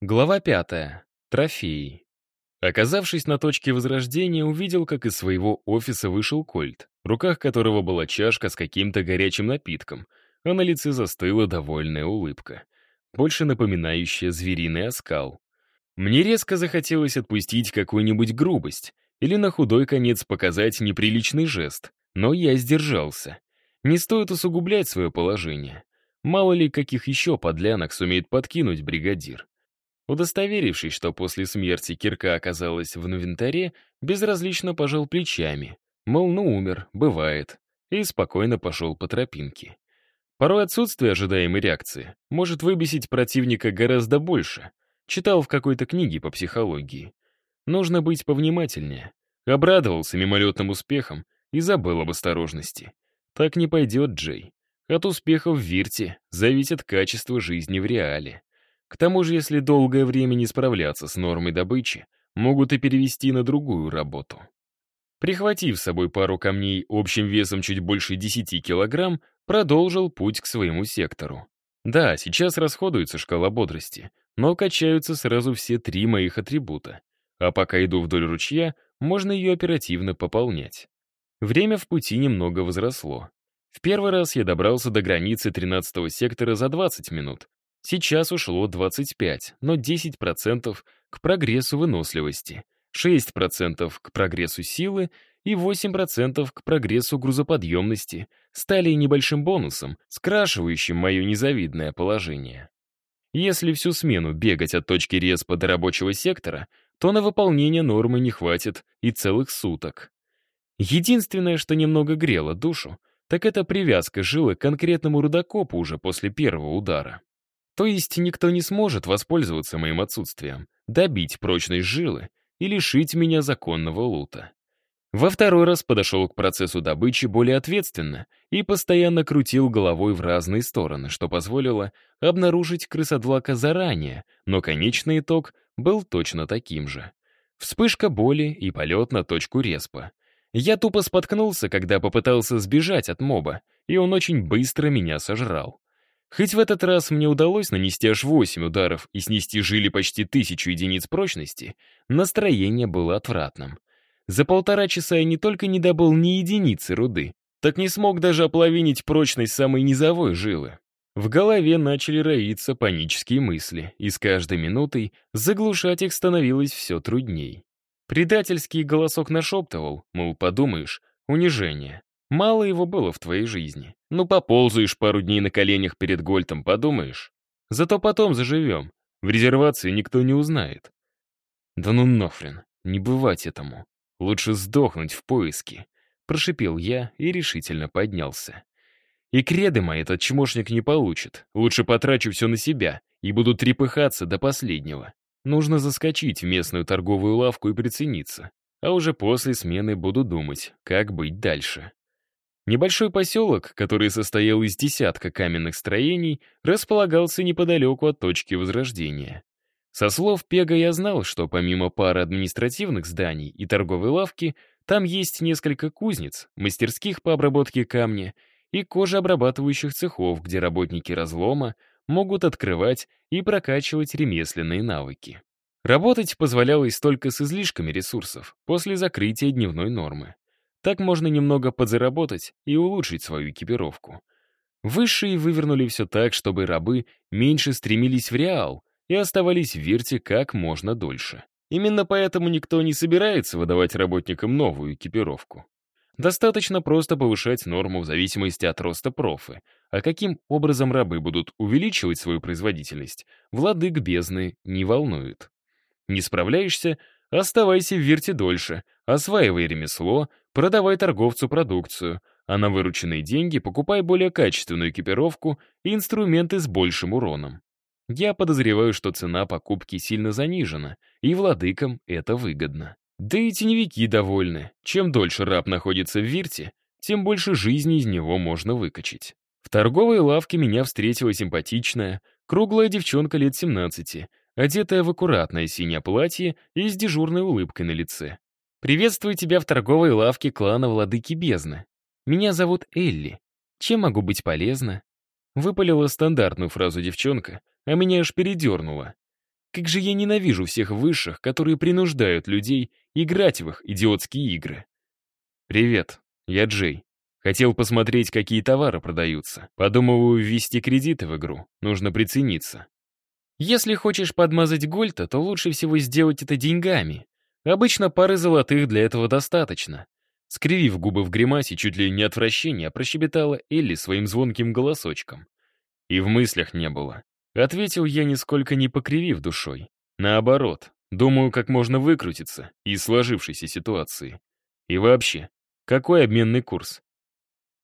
Глава пятая. Трофеи. Оказавшись на точке возрождения, увидел, как из своего офиса вышел Кольт, в руках которого была чашка с каким-то горячим напитком, а на лице застыла довольная улыбка, больше напоминающая звериный оскал. Мне резко захотелось отпустить какую-нибудь грубость или на худой конец показать неприличный жест, но я сдержался. Не стоит усугублять свое положение. Мало ли, каких еще подлянок сумеет подкинуть бригадир. Удостоверившись, что после смерти кирка оказалась в инвентаре, безразлично пожал плечами. Мол, ну умер, бывает. И спокойно пошел по тропинке. Порой отсутствие ожидаемой реакции может выбесить противника гораздо больше. Читал в какой-то книге по психологии. Нужно быть повнимательнее. Обрадовался мимолетным успехом и забыл об осторожности. Так не пойдет, Джей. От успеха в Вирте зависит качество жизни в реале. К тому же, если долгое время не справляться с нормой добычи, могут и перевести на другую работу. Прихватив с собой пару камней общим весом чуть больше 10 килограмм, продолжил путь к своему сектору. Да, сейчас расходуется шкала бодрости, но качаются сразу все три моих атрибута. А пока иду вдоль ручья, можно ее оперативно пополнять. Время в пути немного возросло. В первый раз я добрался до границы 13 сектора за 20 минут, Сейчас ушло 25, но 10% к прогрессу выносливости, 6% к прогрессу силы и 8% к прогрессу грузоподъемности стали небольшим бонусом, скрашивающим мое незавидное положение. Если всю смену бегать от точки респа до рабочего сектора, то на выполнение нормы не хватит и целых суток. Единственное, что немного грело душу, так это привязка жилы к конкретному рудокопу уже после первого удара. То есть никто не сможет воспользоваться моим отсутствием, добить прочность жилы и лишить меня законного лута. Во второй раз подошел к процессу добычи более ответственно и постоянно крутил головой в разные стороны, что позволило обнаружить крысодлака заранее, но конечный итог был точно таким же. Вспышка боли и полет на точку респа. Я тупо споткнулся, когда попытался сбежать от моба, и он очень быстро меня сожрал. Хоть в этот раз мне удалось нанести аж 8 ударов и снести жили почти тысячу единиц прочности, настроение было отвратным. За полтора часа я не только не добыл ни единицы руды, так не смог даже оплавинить прочность самой низовой жилы. В голове начали роиться панические мысли, и с каждой минутой заглушать их становилось все трудней. Предательский голосок нашептывал, мол, подумаешь, унижение. Мало его было в твоей жизни. Ну, поползаешь пару дней на коленях перед Гольтом, подумаешь. Зато потом заживем. В резервации никто не узнает. Да ну нахрен, не бывать этому. Лучше сдохнуть в поиске. Прошипел я и решительно поднялся. И креды мои этот чмошник не получит. Лучше потрачу все на себя и буду трепыхаться до последнего. Нужно заскочить в местную торговую лавку и прицениться. А уже после смены буду думать, как быть дальше. Небольшой поселок, который состоял из десятка каменных строений, располагался неподалеку от точки возрождения. Со слов Пега я знал, что помимо пары административных зданий и торговой лавки, там есть несколько кузнец, мастерских по обработке камня и кожеобрабатывающих цехов, где работники разлома могут открывать и прокачивать ремесленные навыки. Работать позволялось только с излишками ресурсов после закрытия дневной нормы. Так можно немного подзаработать и улучшить свою экипировку. Высшие вывернули все так, чтобы рабы меньше стремились в реал и оставались в Вирте как можно дольше. Именно поэтому никто не собирается выдавать работникам новую экипировку. Достаточно просто повышать норму в зависимости от роста профы, а каким образом рабы будут увеличивать свою производительность, владык бездны не волнует. Не справляешься — Оставайся в Вирте дольше, осваивай ремесло, продавай торговцу продукцию, а на вырученные деньги покупай более качественную экипировку и инструменты с большим уроном. Я подозреваю, что цена покупки сильно занижена, и владыкам это выгодно. Да и теневики довольны. Чем дольше раб находится в Вирте, тем больше жизни из него можно выкачать. В торговой лавке меня встретила симпатичная, круглая девчонка лет 17, одетая в аккуратное синее платье и с дежурной улыбкой на лице. «Приветствую тебя в торговой лавке клана Владыки Бездны. Меня зовут Элли. Чем могу быть полезна?» Выпалила стандартную фразу девчонка, а меня аж передернула. Как же я ненавижу всех высших, которые принуждают людей играть в их идиотские игры. «Привет, я Джей. Хотел посмотреть, какие товары продаются. Подумываю ввести кредиты в игру. Нужно прицениться». Если хочешь подмазать Гольта, то лучше всего сделать это деньгами. Обычно пары золотых для этого достаточно. Скривив губы в гримасе, чуть ли не отвращения, прощебетала Элли своим звонким голосочком. И в мыслях не было. Ответил я, нисколько не покривив душой. Наоборот, думаю, как можно выкрутиться из сложившейся ситуации. И вообще, какой обменный курс?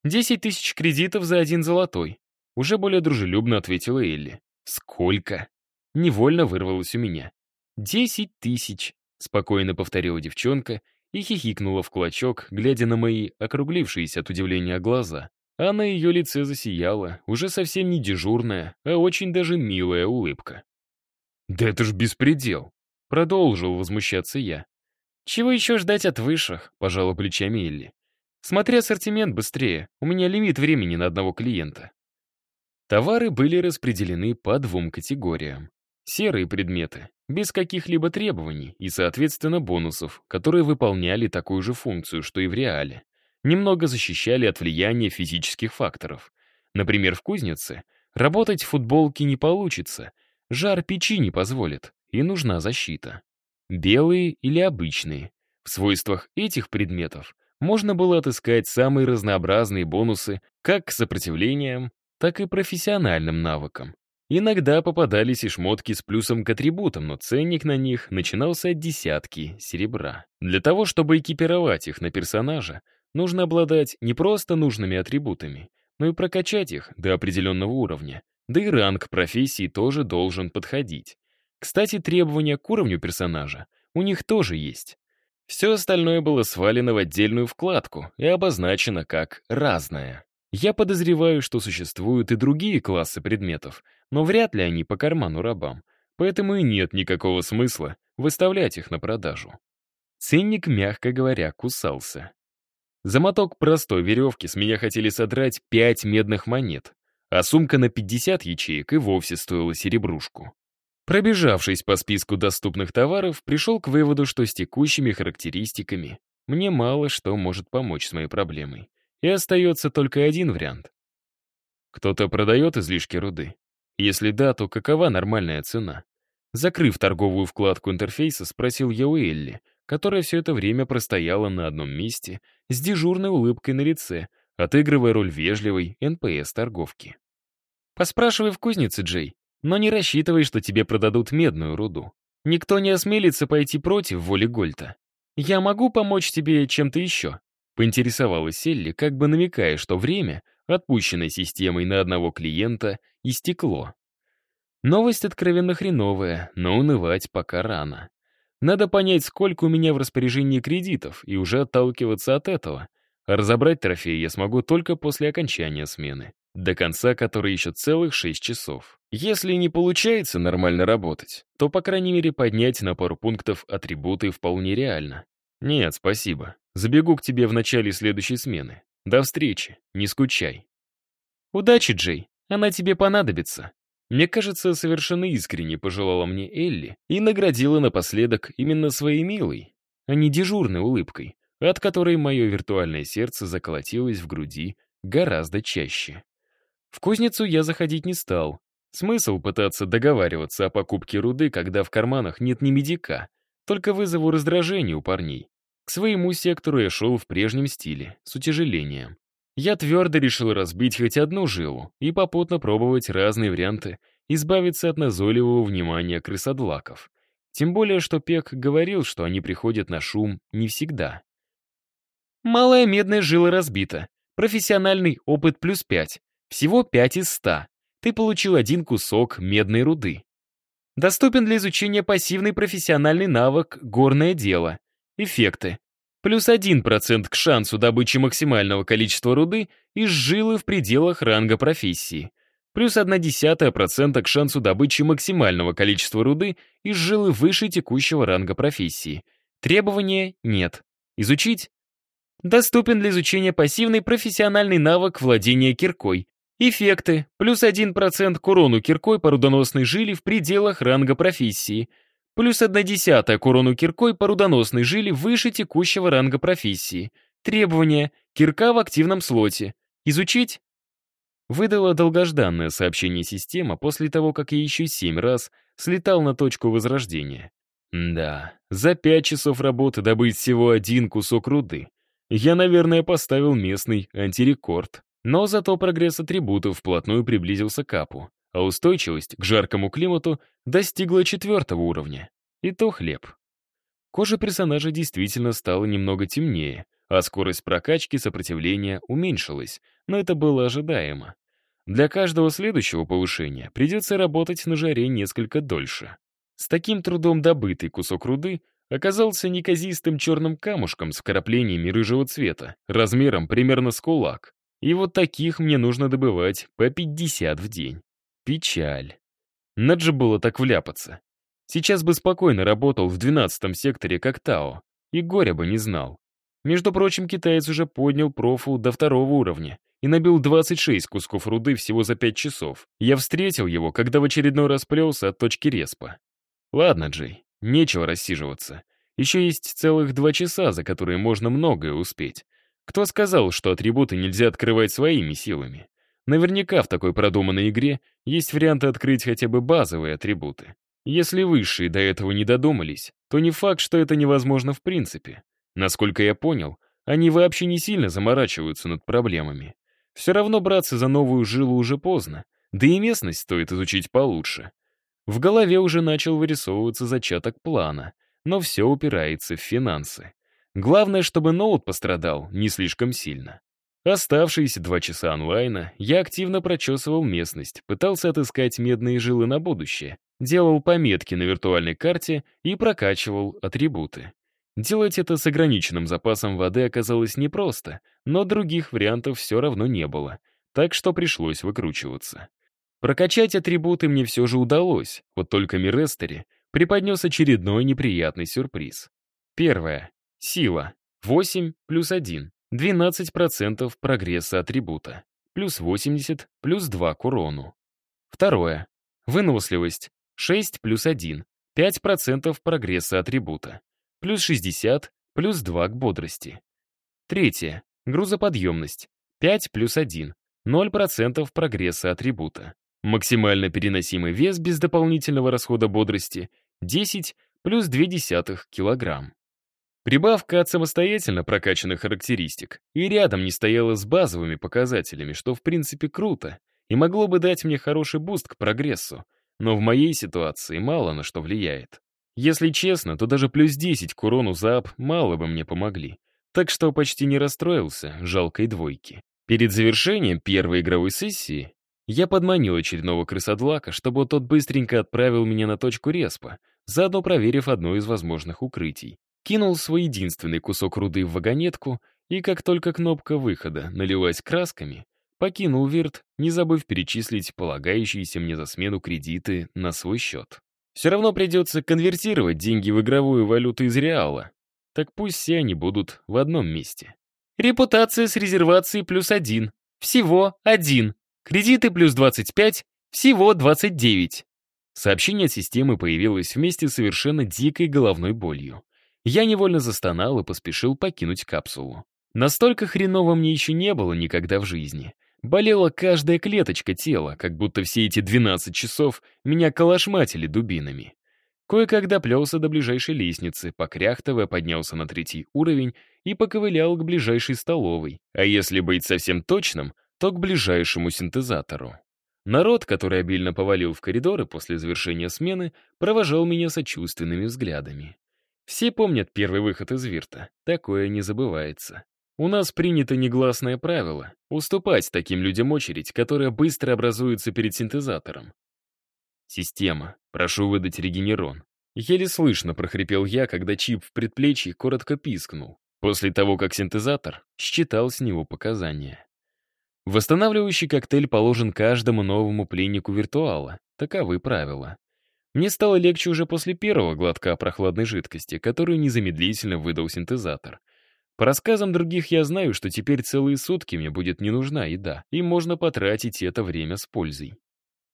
«Десять тысяч кредитов за один золотой», уже более дружелюбно ответила Элли. «Сколько?» Невольно вырвалось у меня. «Десять тысяч», — спокойно повторила девчонка и хихикнула в кулачок, глядя на мои округлившиеся от удивления глаза. А на ее лице засияла, уже совсем не дежурная, а очень даже милая улыбка. «Да это ж беспредел!» — продолжил возмущаться я. «Чего еще ждать от высших?» — пожала плечами Элли. «Смотри ассортимент быстрее, у меня лимит времени на одного клиента». Товары были распределены по двум категориям. Серые предметы, без каких-либо требований и, соответственно, бонусов, которые выполняли такую же функцию, что и в реале. Немного защищали от влияния физических факторов. Например, в кузнице работать в футболке не получится, жар печи не позволит, и нужна защита. Белые или обычные. В свойствах этих предметов можно было отыскать самые разнообразные бонусы как к сопротивлениям, так и профессиональным навыкам. Иногда попадались и шмотки с плюсом к атрибутам, но ценник на них начинался от десятки серебра. Для того, чтобы экипировать их на персонажа, нужно обладать не просто нужными атрибутами, но и прокачать их до определенного уровня. Да и ранг профессии тоже должен подходить. Кстати, требования к уровню персонажа у них тоже есть. Все остальное было свалено в отдельную вкладку и обозначено как «разное». Я подозреваю, что существуют и другие классы предметов, но вряд ли они по карману рабам, поэтому и нет никакого смысла выставлять их на продажу. Ценник, мягко говоря, кусался. За моток простой веревки с меня хотели содрать пять медных монет, а сумка на 50 ячеек и вовсе стоила серебрушку. Пробежавшись по списку доступных товаров, пришел к выводу, что с текущими характеристиками мне мало что может помочь с моей проблемой. И остается только один вариант. Кто-то продает излишки руды? Если да, то какова нормальная цена? Закрыв торговую вкладку интерфейса, спросил я у Элли, которая все это время простояла на одном месте с дежурной улыбкой на лице, отыгрывая роль вежливой НПС-торговки. «Поспрашивай в кузнице, Джей, но не рассчитывай, что тебе продадут медную руду. Никто не осмелится пойти против воли Гольта. Я могу помочь тебе чем-то еще?» Поинтересовалась Селли, как бы намекая, что время, отпущенное системой на одного клиента, истекло. Новость откровенно хреновая, но унывать пока рано. Надо понять, сколько у меня в распоряжении кредитов, и уже отталкиваться от этого. Разобрать трофей я смогу только после окончания смены, до конца которой еще целых 6 часов. Если не получается нормально работать, то, по крайней мере, поднять на пару пунктов атрибуты вполне реально. Нет, спасибо. Забегу к тебе в начале следующей смены. До встречи, не скучай. Удачи, Джей, она тебе понадобится. Мне кажется, совершенно искренне пожелала мне Элли и наградила напоследок именно своей милой, а не дежурной улыбкой, от которой мое виртуальное сердце заколотилось в груди гораздо чаще. В кузницу я заходить не стал. Смысл пытаться договариваться о покупке руды, когда в карманах нет ни медика, только вызову раздражение у парней. К своему сектору я шел в прежнем стиле, с утяжелением. Я твердо решил разбить хоть одну жилу и попутно пробовать разные варианты избавиться от назойливого внимания крысодлаков. Тем более, что Пек говорил, что они приходят на шум не всегда. Малая медная жила разбита. Профессиональный опыт плюс пять. Всего пять из ста. Ты получил один кусок медной руды. Доступен для изучения пассивный профессиональный навык «Горное дело». Эффекты. Плюс 1% к шансу добычи максимального количества руды из жилы в пределах ранга профессии. Плюс 0,1% к шансу добычи максимального количества руды из жилы выше текущего ранга профессии. Требования нет. Изучить? Доступен для изучения пассивный профессиональный навык владения киркой. Эффекты. Плюс 1% к урону киркой по рудоносной жиле в пределах ранга профессии. Плюс 1 десятая к урону киркой по рудоносной жиле выше текущего ранга профессии. Требования. Кирка в активном слоте. Изучить? Выдала долгожданное сообщение система после того, как я еще семь раз слетал на точку возрождения. Да, за пять часов работы добыть всего один кусок руды. Я, наверное, поставил местный антирекорд. Но зато прогресс атрибутов вплотную приблизился к апу, а устойчивость к жаркому климату достигла четвертого уровня. И то хлеб. Кожа персонажа действительно стала немного темнее, а скорость прокачки сопротивления уменьшилась, но это было ожидаемо. Для каждого следующего повышения придется работать на жаре несколько дольше. С таким трудом добытый кусок руды оказался неказистым черным камушком с вкраплениями рыжего цвета, размером примерно с кулак. И вот таких мне нужно добывать по 50 в день. Печаль. Надо же было так вляпаться. Сейчас бы спокойно работал в 12 секторе как Тао, и горя бы не знал. Между прочим, китаец уже поднял профу до второго уровня и набил 26 кусков руды всего за 5 часов. Я встретил его, когда в очередной раз плелся от точки респа. Ладно, Джей, нечего рассиживаться. Еще есть целых два часа, за которые можно многое успеть. Кто сказал, что атрибуты нельзя открывать своими силами? Наверняка в такой продуманной игре есть варианты открыть хотя бы базовые атрибуты. Если высшие до этого не додумались, то не факт, что это невозможно в принципе. Насколько я понял, они вообще не сильно заморачиваются над проблемами. Все равно браться за новую жилу уже поздно, да и местность стоит изучить получше. В голове уже начал вырисовываться зачаток плана, но все упирается в финансы. Главное, чтобы ноут пострадал не слишком сильно. Оставшиеся два часа онлайна я активно прочесывал местность, пытался отыскать медные жилы на будущее, делал пометки на виртуальной карте и прокачивал атрибуты. Делать это с ограниченным запасом воды оказалось непросто, но других вариантов все равно не было, так что пришлось выкручиваться. Прокачать атрибуты мне все же удалось, вот только Мирестери преподнес очередной неприятный сюрприз. Первое. Сила. 8 плюс 1. 12% прогресса атрибута. Плюс 80, плюс 2 к урону. Второе. Выносливость. 6 плюс 1. 5% прогресса атрибута. Плюс 60, плюс 2 к бодрости. Третье. Грузоподъемность. 5 плюс 1. 0% прогресса атрибута. Максимально переносимый вес без дополнительного расхода бодрости. 10 плюс 0,2 килограмм. Прибавка от самостоятельно прокачанных характеристик и рядом не стояла с базовыми показателями, что в принципе круто и могло бы дать мне хороший буст к прогрессу, но в моей ситуации мало на что влияет. Если честно, то даже плюс 10 к урону за ап мало бы мне помогли, так что почти не расстроился жалкой двойки. Перед завершением первой игровой сессии я подманил очередного крысодлака, чтобы тот быстренько отправил меня на точку респа, заодно проверив одно из возможных укрытий кинул свой единственный кусок руды в вагонетку, и как только кнопка выхода налилась красками, покинул Вирт, не забыв перечислить полагающиеся мне за смену кредиты на свой счет. Все равно придется конвертировать деньги в игровую валюту из реала. Так пусть все они будут в одном месте. Репутация с резервацией плюс один. Всего один. Кредиты плюс 25. Всего 29. Сообщение от системы появилось вместе с совершенно дикой головной болью. Я невольно застонал и поспешил покинуть капсулу. Настолько хреново мне еще не было никогда в жизни. Болела каждая клеточка тела, как будто все эти 12 часов меня калашматили дубинами. Кое-как доплелся до ближайшей лестницы, покряхтовая поднялся на третий уровень и поковылял к ближайшей столовой, а если быть совсем точным, то к ближайшему синтезатору. Народ, который обильно повалил в коридоры после завершения смены, провожал меня сочувственными взглядами. Все помнят первый выход из Вирта. Такое не забывается. У нас принято негласное правило — уступать таким людям очередь, которая быстро образуется перед синтезатором. «Система, прошу выдать регенерон». Еле слышно прохрипел я, когда чип в предплечье коротко пискнул, после того, как синтезатор считал с него показания. Восстанавливающий коктейль положен каждому новому пленнику виртуала. Таковы правила. Мне стало легче уже после первого глотка прохладной жидкости, которую незамедлительно выдал синтезатор. По рассказам других я знаю, что теперь целые сутки мне будет не нужна еда, и можно потратить это время с пользой.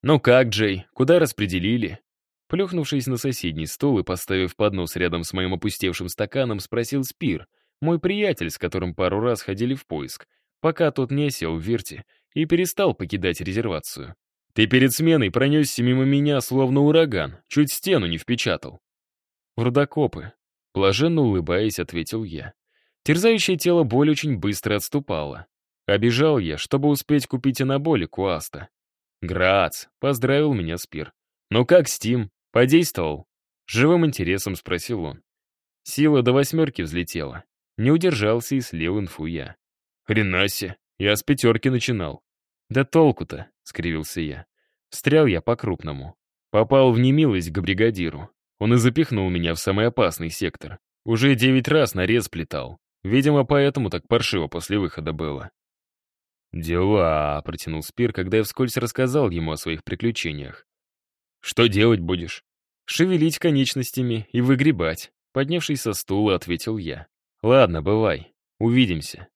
«Ну как, Джей, куда распределили?» Плюхнувшись на соседний стол и поставив поднос рядом с моим опустевшим стаканом, спросил Спир, мой приятель, с которым пару раз ходили в поиск, пока тот не сел в верте и перестал покидать резервацию. «Ты перед сменой пронесся мимо меня, словно ураган, чуть стену не впечатал». «В рудокопы», — блаженно улыбаясь, ответил я. Терзающее тело боль очень быстро отступала. Обежал я, чтобы успеть купить анаболик у Аста. «Грац», — поздравил меня Спир. «Ну как Стим? Подействовал?» Живым интересом спросил он. Сила до восьмерки взлетела. Не удержался и слил инфу я. «Хренасе, я с пятерки начинал». «Да толку-то», — скривился я. Встрял я по-крупному. Попал в немилость к бригадиру. Он и запихнул меня в самый опасный сектор. Уже девять раз нарез плетал. Видимо, поэтому так паршиво после выхода было. «Дела», — протянул Спир, когда я вскользь рассказал ему о своих приключениях. «Что делать будешь?» «Шевелить конечностями и выгребать», — поднявшись со стула, ответил я. «Ладно, бывай. Увидимся».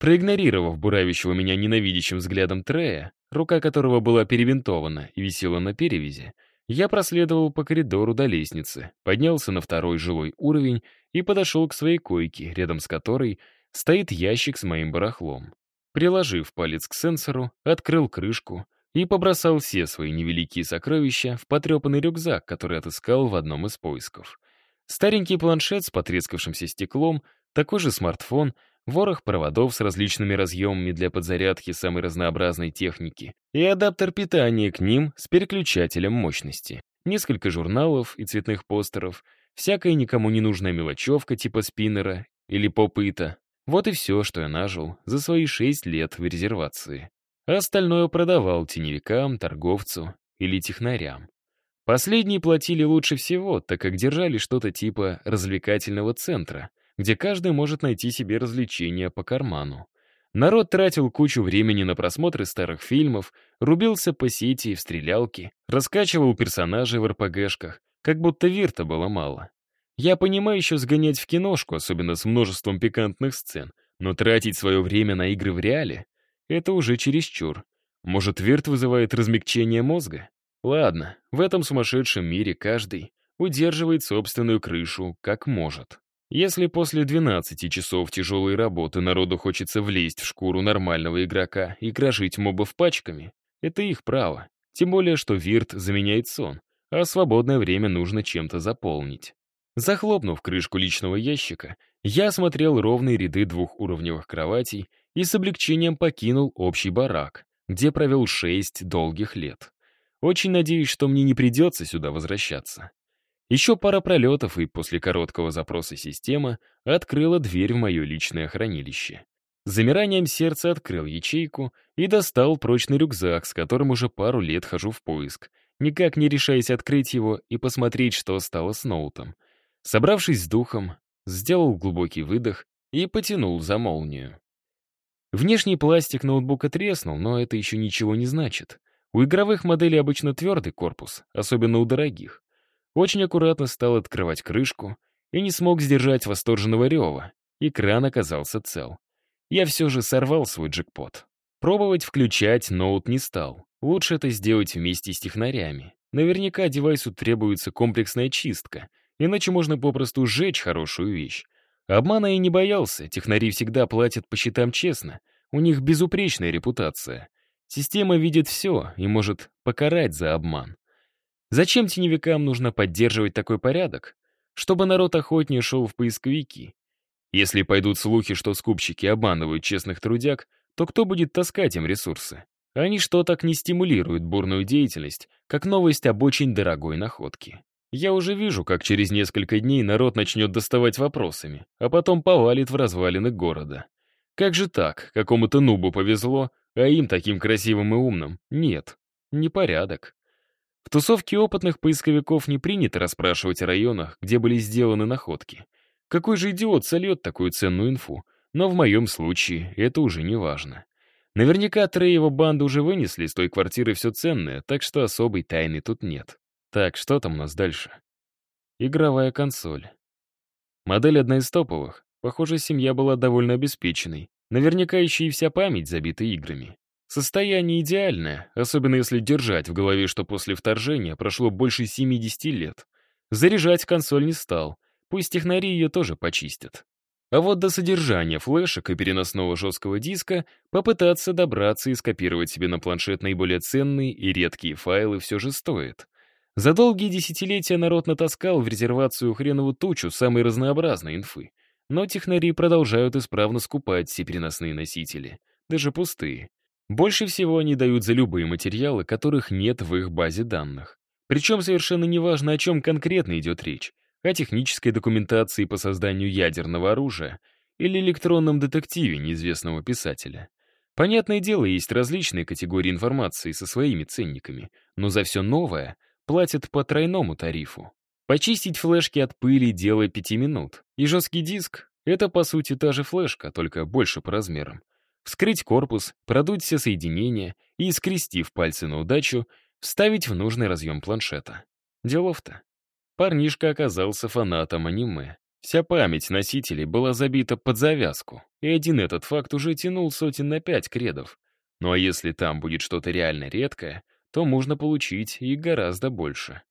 Проигнорировав буравящего меня ненавидящим взглядом Трея, рука которого была перевинтована и висела на перевязи, я проследовал по коридору до лестницы, поднялся на второй жилой уровень и подошел к своей койке, рядом с которой стоит ящик с моим барахлом. Приложив палец к сенсору, открыл крышку и побросал все свои невеликие сокровища в потрепанный рюкзак, который отыскал в одном из поисков. Старенький планшет с потрескавшимся стеклом, такой же смартфон, ворох проводов с различными разъемами для подзарядки самой разнообразной техники и адаптер питания к ним с переключателем мощности. Несколько журналов и цветных постеров, всякая никому не нужная мелочевка типа спиннера или попыта. Вот и все, что я нажил за свои шесть лет в резервации. А остальное продавал теневикам, торговцу или технарям. Последние платили лучше всего, так как держали что-то типа развлекательного центра, где каждый может найти себе развлечения по карману. Народ тратил кучу времени на просмотры старых фильмов, рубился по сети в стрелялки, раскачивал персонажей в РПГшках, как будто вирта было мало. Я понимаю еще сгонять в киношку, особенно с множеством пикантных сцен, но тратить свое время на игры в реале — это уже чересчур. Может, вирт вызывает размягчение мозга? Ладно, в этом сумасшедшем мире каждый удерживает собственную крышу как может. Если после 12 часов тяжелой работы народу хочется влезть в шкуру нормального игрока и крошить мобов пачками, это их право. Тем более, что вирт заменяет сон, а свободное время нужно чем-то заполнить. Захлопнув крышку личного ящика, я осмотрел ровные ряды двухуровневых кроватей и с облегчением покинул общий барак, где провел шесть долгих лет. Очень надеюсь, что мне не придется сюда возвращаться. Еще пара пролетов, и после короткого запроса система открыла дверь в мое личное хранилище. Замиранием сердца открыл ячейку и достал прочный рюкзак, с которым уже пару лет хожу в поиск, никак не решаясь открыть его и посмотреть, что стало с ноутом. Собравшись с духом, сделал глубокий выдох и потянул за молнию. Внешний пластик ноутбука треснул, но это еще ничего не значит. У игровых моделей обычно твердый корпус, особенно у дорогих. Очень аккуратно стал открывать крышку и не смог сдержать восторженного рева. Экран оказался цел. Я все же сорвал свой джекпот. Пробовать включать ноут не стал. Лучше это сделать вместе с технарями. Наверняка девайсу требуется комплексная чистка, иначе можно попросту сжечь хорошую вещь. Обмана я не боялся, технари всегда платят по счетам честно, у них безупречная репутация. Система видит все и может покарать за обман. Зачем теневикам нужно поддерживать такой порядок? Чтобы народ охотнее шел в поисковики. Если пойдут слухи, что скупщики обманывают честных трудяг, то кто будет таскать им ресурсы? Они что так не стимулируют бурную деятельность, как новость об очень дорогой находке. Я уже вижу, как через несколько дней народ начнет доставать вопросами, а потом повалит в развалины города. Как же так? Какому-то нубу повезло, а им, таким красивым и умным, нет. Непорядок. В тусовке опытных поисковиков не принято расспрашивать о районах, где были сделаны находки. Какой же идиот сольет такую ценную инфу? Но в моем случае это уже не важно. Наверняка Трей и его банда уже вынесли из той квартиры все ценное, так что особой тайны тут нет. Так, что там у нас дальше? Игровая консоль. Модель одна из топовых. Похоже, семья была довольно обеспеченной. Наверняка еще и вся память забита играми. Состояние идеальное, особенно если держать в голове, что после вторжения прошло больше 70 лет. Заряжать консоль не стал, пусть технари ее тоже почистят. А вот до содержания флешек и переносного жесткого диска попытаться добраться и скопировать себе на планшет наиболее ценные и редкие файлы все же стоит. За долгие десятилетия народ натаскал в резервацию хренову тучу самой разнообразной инфы. Но технари продолжают исправно скупать все переносные носители, даже пустые. Больше всего они дают за любые материалы, которых нет в их базе данных. Причем совершенно неважно, о чем конкретно идет речь о технической документации по созданию ядерного оружия или электронном детективе неизвестного писателя. Понятное дело, есть различные категории информации со своими ценниками, но за все новое платят по тройному тарифу. Почистить флешки от пыли — дело пяти минут. И жесткий диск — это, по сути, та же флешка, только больше по размерам. Вскрыть корпус, продуть все соединения и, скрестив пальцы на удачу, вставить в нужный разъем планшета. Делов-то. Парнишка оказался фанатом аниме. Вся память носителей была забита под завязку, и один этот факт уже тянул сотен на пять кредов. Ну а если там будет что-то реально редкое, то можно получить и гораздо больше.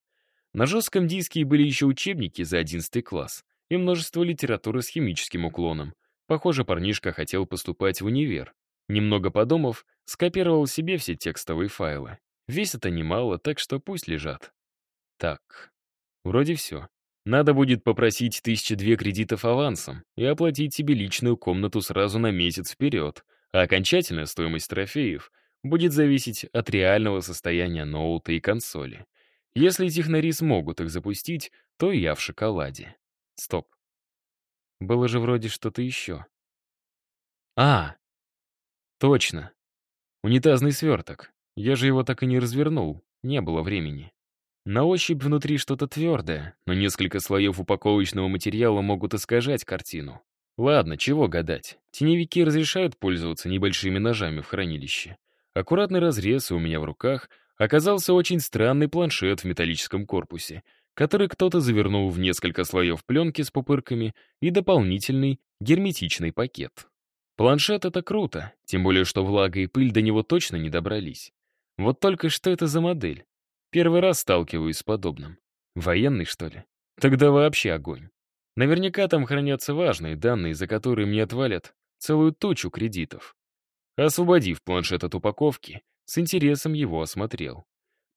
На жестком диске были еще учебники за 11 класс и множество литературы с химическим уклоном. Похоже, парнишка хотел поступать в универ. Немного подумав, скопировал себе все текстовые файлы. Весит это немало, так что пусть лежат. Так, Вроде все. Надо будет попросить тысячи две кредитов авансом и оплатить себе личную комнату сразу на месяц вперед, а окончательная стоимость трофеев будет зависеть от реального состояния ноута и консоли. Если технари смогут их запустить, то я в шоколаде. Стоп. Было же вроде что-то еще. А, точно. Унитазный сверток. Я же его так и не развернул, не было времени. На ощупь внутри что-то твердое, но несколько слоев упаковочного материала могут искажать картину. Ладно, чего гадать. Теневики разрешают пользоваться небольшими ножами в хранилище. Аккуратный разрез у меня в руках оказался очень странный планшет в металлическом корпусе, который кто-то завернул в несколько слоев пленки с пупырками и дополнительный герметичный пакет. Планшет — это круто, тем более что влага и пыль до него точно не добрались. Вот только что это за модель? Первый раз сталкиваюсь с подобным. Военный, что ли? Тогда вообще огонь. Наверняка там хранятся важные данные, за которые мне отвалят целую тучу кредитов. Освободив планшет от упаковки, с интересом его осмотрел.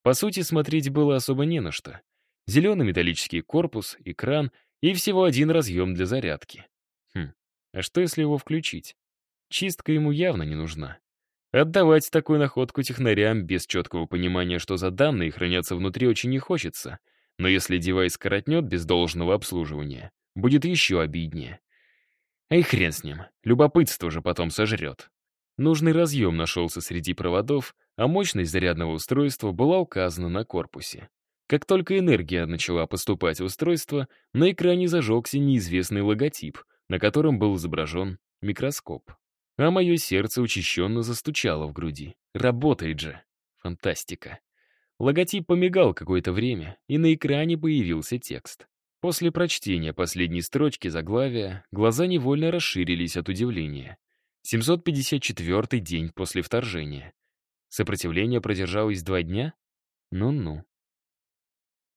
По сути, смотреть было особо не на что. Зеленый металлический корпус, экран и всего один разъем для зарядки. Хм, а что если его включить? Чистка ему явно не нужна. Отдавать такую находку технарям без четкого понимания, что за данные хранятся внутри, очень не хочется. Но если девайс коротнет без должного обслуживания, будет еще обиднее. А и хрен с ним, любопытство же потом сожрет. Нужный разъем нашелся среди проводов, а мощность зарядного устройства была указана на корпусе. Как только энергия начала поступать в устройство, на экране зажегся неизвестный логотип, на котором был изображен микроскоп а мое сердце учащенно застучало в груди. Работает же. Фантастика. Логотип помигал какое-то время, и на экране появился текст. После прочтения последней строчки заглавия глаза невольно расширились от удивления. 754-й день после вторжения. Сопротивление продержалось два дня? Ну-ну.